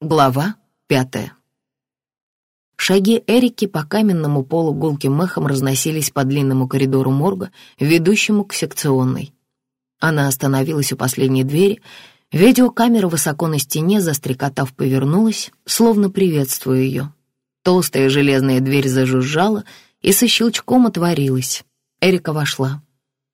Глава пятая. Шаги Эрики по каменному полу гулким мехом разносились по длинному коридору морга, ведущему к секционной. Она остановилась у последней двери. Видеокамера высоко на стене, застрекотав, повернулась, словно приветствуя ее. Толстая железная дверь зажужжала и со щелчком отворилась. Эрика вошла.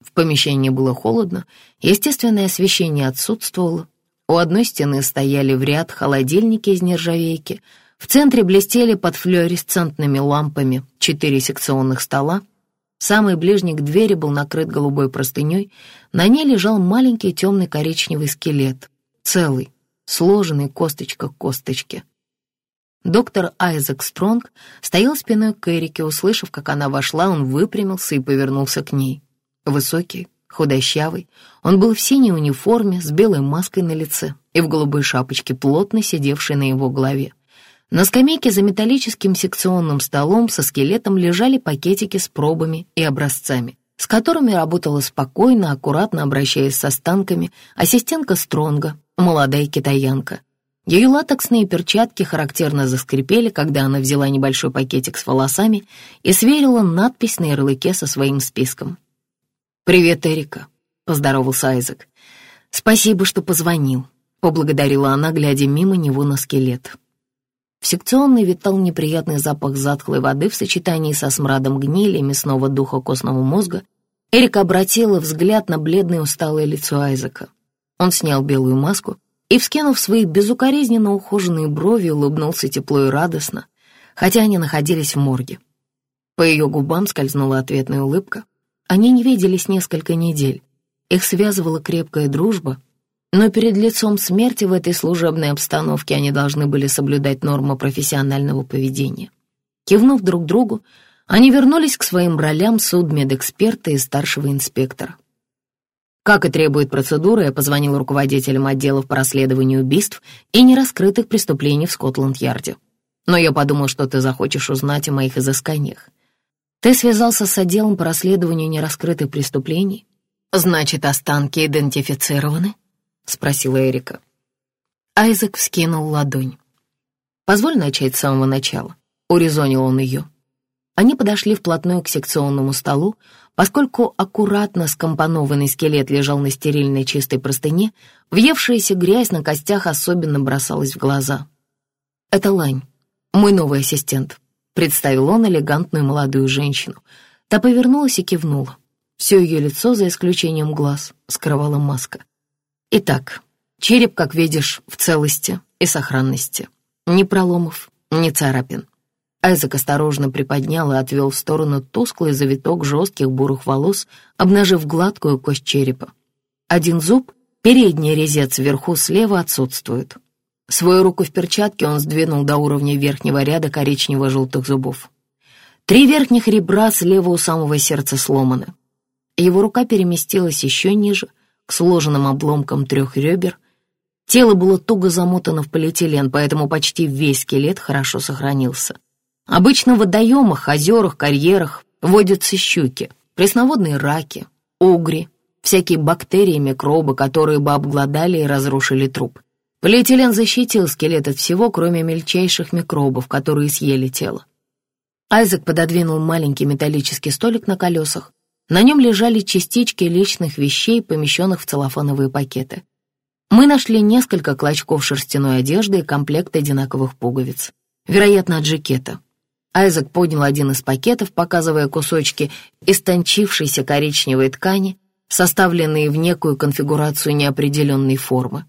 В помещении было холодно, естественное освещение отсутствовало, у одной стены стояли в ряд холодильники из нержавейки, в центре блестели под флуоресцентными лампами четыре секционных стола. Самый ближний к двери был накрыт голубой простыней, на ней лежал маленький темный коричневый скелет, целый, сложенный косточка к косточке. Доктор Айзек Стронг стоял спиной к Эрике, услышав, как она вошла, он выпрямился и повернулся к ней. Высокий, Худощавый, он был в синей униформе с белой маской на лице и в голубой шапочке, плотно сидевшей на его голове. На скамейке за металлическим секционным столом со скелетом лежали пакетики с пробами и образцами, с которыми работала спокойно, аккуратно обращаясь с останками ассистентка Стронга, молодая китаянка. Ее латексные перчатки характерно заскрипели, когда она взяла небольшой пакетик с волосами и сверила надпись на ярлыке со своим списком. «Привет, Эрика», — поздоровался Айзек. «Спасибо, что позвонил», — поблагодарила она, глядя мимо него на скелет. В секционной витал неприятный запах затхлой воды в сочетании со смрадом гнили и мясного духа костного мозга. Эрика обратила взгляд на бледное усталое лицо Айзека. Он снял белую маску и, вскинув свои безукоризненно ухоженные брови, улыбнулся тепло и радостно, хотя они находились в морге. По ее губам скользнула ответная улыбка. Они не виделись несколько недель. Их связывала крепкая дружба, но перед лицом смерти в этой служебной обстановке они должны были соблюдать нормы профессионального поведения. Кивнув друг другу, они вернулись к своим ролям судмедэксперта и старшего инспектора. Как и требует процедура, я позвонил руководителям отделов по расследованию убийств и нераскрытых преступлений в Скотланд-Ярде. Но я подумал, что ты захочешь узнать о моих изысканиях. Ты связался с отделом по расследованию нераскрытых преступлений? Значит, останки идентифицированы? Спросила Эрика. Айзек вскинул ладонь. Позволь начать с самого начала. Урезонил он ее. Они подошли вплотную к секционному столу, поскольку аккуратно скомпонованный скелет лежал на стерильной чистой простыне, въевшаяся грязь на костях особенно бросалась в глаза. «Это Лань, мой новый ассистент», Представил он элегантную молодую женщину. Та повернулась и кивнула. Все ее лицо, за исключением глаз, скрывала маска. Итак, череп, как видишь, в целости и сохранности. Ни проломов, ни царапин. Айзек осторожно приподнял и отвел в сторону тусклый завиток жестких бурых волос, обнажив гладкую кость черепа. Один зуб, передний резец вверху слева отсутствует. Свою руку в перчатке он сдвинул до уровня верхнего ряда коричнево-желтых зубов. Три верхних ребра слева у самого сердца сломаны. Его рука переместилась еще ниже, к сложенным обломкам трех ребер. Тело было туго замотано в полиэтилен, поэтому почти весь скелет хорошо сохранился. Обычно в водоемах, озерах, карьерах водятся щуки, пресноводные раки, угри, всякие бактерии микробы, которые бы обглодали и разрушили труп. Полиэтилен защитил скелет от всего, кроме мельчайших микробов, которые съели тело. Айзек пододвинул маленький металлический столик на колесах. На нем лежали частички личных вещей, помещенных в целлофановые пакеты. Мы нашли несколько клочков шерстяной одежды и комплект одинаковых пуговиц. Вероятно, от жакета. Айзек поднял один из пакетов, показывая кусочки истончившейся коричневой ткани, составленные в некую конфигурацию неопределенной формы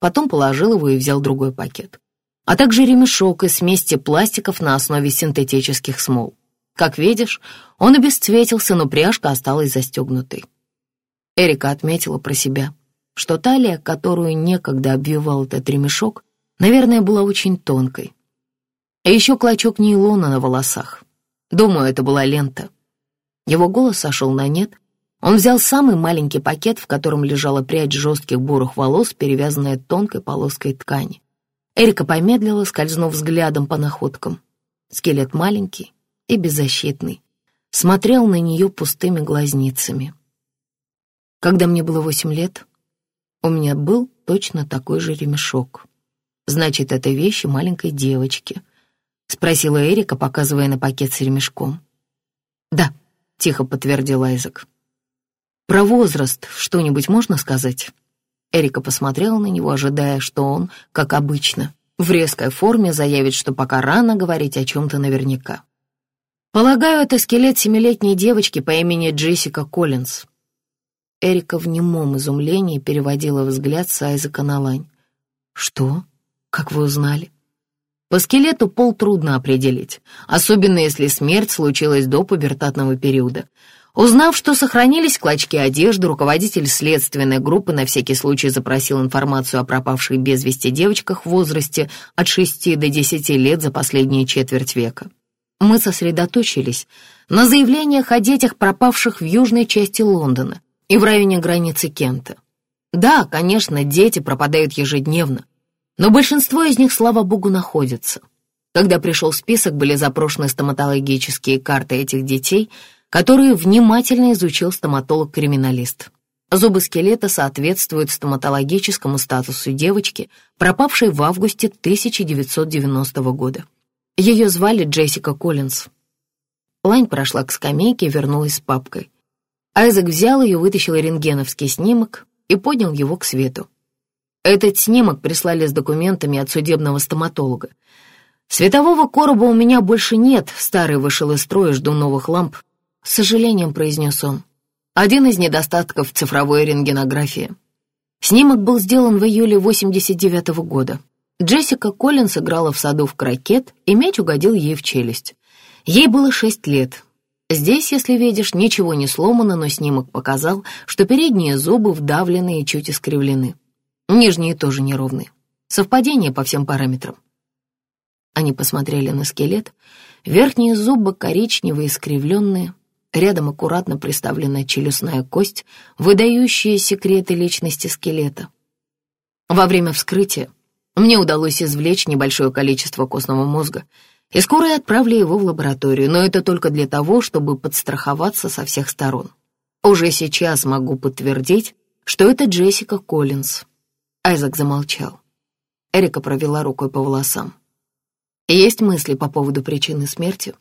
потом положил его и взял другой пакет. А также ремешок из смеси пластиков на основе синтетических смол. Как видишь, он обесцветился, но пряжка осталась застегнутой. Эрика отметила про себя, что талия, которую некогда обвивал этот ремешок, наверное, была очень тонкой. А еще клочок нейлона на волосах. Думаю, это была лента. Его голос сошел на нет, он взял самый маленький пакет, в котором лежала прядь жестких бурых волос, перевязанная тонкой полоской ткани. Эрика помедлила, скользнув взглядом по находкам. Скелет маленький и беззащитный. Смотрел на нее пустыми глазницами. Когда мне было восемь лет, у меня был точно такой же ремешок. Значит, это вещи маленькой девочки. Спросила Эрика, показывая на пакет с ремешком. Да, тихо подтвердил Айзек. Про возраст что-нибудь можно сказать? Эрика посмотрела на него, ожидая, что он, как обычно, в резкой форме заявит, что пока рано говорить о чем-то наверняка. Полагаю, это скелет семилетней девочки по имени Джессика Коллинз. Эрика в немом изумлении переводила взгляд с Айзека на Лань. «Что? Как вы узнали?» По скелету пол трудно определить, особенно если смерть случилась до пубертатного периода. Узнав, что сохранились клочки одежды, руководитель следственной группы на всякий случай запросил информацию о пропавших без вести девочках в возрасте от 6 до 10 лет за последние четверть века. Мы сосредоточились на заявлениях о детях, пропавших в южной части Лондона и в районе границы Кента. Да, конечно, дети пропадают ежедневно, но большинство из них, слава богу, находятся. Когда пришел список, были запрошены стоматологические карты этих детей, которые внимательно изучил стоматолог-криминалист. Зубы скелета соответствуют стоматологическому статусу девочки, пропавшей в августе 1990 года. Ее звали Джессика Коллинз. Лань прошла к скамейке и вернулась с папкой. Айзек взял ее, вытащил рентгеновский снимок и поднял его к свету. Этот снимок прислали с документами от судебного стоматолога. Светового короба у меня больше нет, старый вышел из строя, жду новых ламп. С сожалением произнес он. Один из недостатков цифровой рентгенографии. Снимок был сделан в июле 89 -го года. Джессика Коллинс играла в саду в крокет, и мяч угодил ей в челюсть. Ей было шесть лет. Здесь, если видишь, ничего не сломано, но снимок показал, что передние зубы вдавлены и чуть искривлены. Нижние тоже неровные. Совпадение по всем параметрам. Они посмотрели на скелет. Верхние зубы коричневые, искривленные. Рядом аккуратно приставлена челюстная кость, выдающая секреты личности скелета. Во время вскрытия мне удалось извлечь небольшое количество костного мозга, и скоро отправили его в лабораторию, но это только для того, чтобы подстраховаться со всех сторон. Уже сейчас могу подтвердить, что это Джессика Коллинз, Айзек замолчал. Эрика провела рукой по волосам. «Есть мысли по поводу причины смерти?»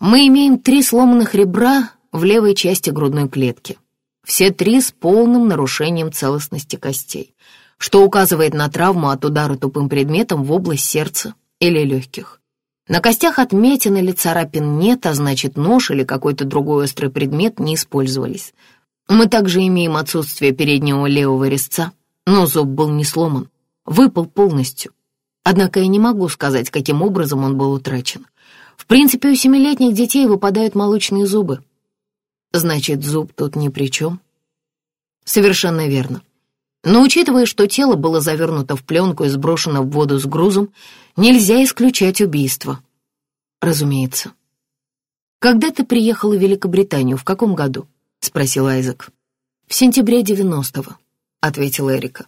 «Мы имеем три сломанных ребра в левой части грудной клетки. Все три с полным нарушением целостности костей, что указывает на травму от удара тупым предметом в область сердца или легких. На костях отметин или царапин нет, а значит нож или какой-то другой острый предмет не использовались. Мы также имеем отсутствие переднего левого резца, но зуб был не сломан, выпал полностью. Однако я не могу сказать, каким образом он был утрачен. В принципе, у семилетних детей выпадают молочные зубы. Значит, зуб тут ни при чем? Совершенно верно. Но учитывая, что тело было завернуто в пленку и сброшено в воду с грузом, нельзя исключать убийство. Разумеется. «Когда ты приехала в Великобританию? В каком году?» — спросил Айзек. «В сентябре девяностого», — ответила Эрика.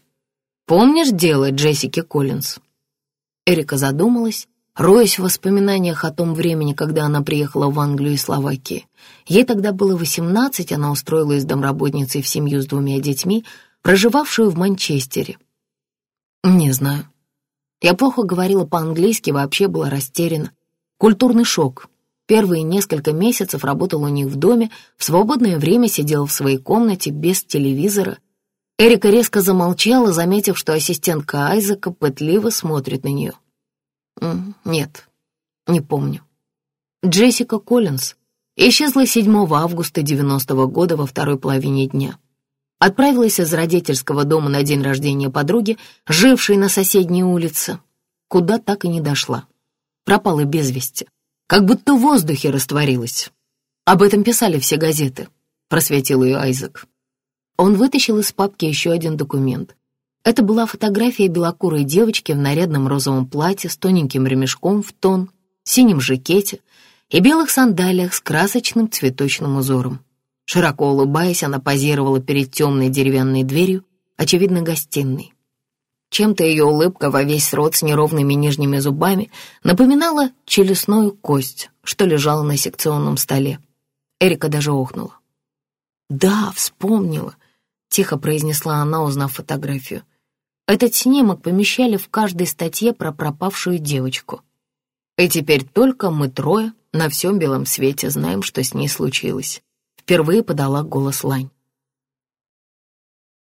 «Помнишь дело Джессики Коллинз?» Эрика задумалась, роясь в воспоминаниях о том времени, когда она приехала в Англию и Словакию. Ей тогда было восемнадцать, она устроилась домработницей в семью с двумя детьми, проживавшую в Манчестере. «Не знаю. Я плохо говорила по-английски, вообще была растеряна. Культурный шок. Первые несколько месяцев работала у них в доме, в свободное время сидела в своей комнате без телевизора — Эрика резко замолчала, заметив, что ассистентка Айзека пытливо смотрит на нее. «Нет, не помню». Джессика Коллинз исчезла 7 августа 90 -го года во второй половине дня. Отправилась из родительского дома на день рождения подруги, жившей на соседней улице, куда так и не дошла. Пропала без вести, как будто в воздухе растворилась. Об этом писали все газеты, просветил ее Айзек. Он вытащил из папки еще один документ. Это была фотография белокурой девочки в нарядном розовом платье с тоненьким ремешком в тон, синем жакете и белых сандалиях с красочным цветочным узором. Широко улыбаясь, она позировала перед темной деревянной дверью, очевидно, гостиной. Чем-то ее улыбка во весь рот с неровными нижними зубами напоминала челюстную кость, что лежала на секционном столе. Эрика даже охнула. «Да, вспомнила. — тихо произнесла она, узнав фотографию. Этот снимок помещали в каждой статье про пропавшую девочку. И теперь только мы трое на всем белом свете знаем, что с ней случилось. Впервые подала голос Лань.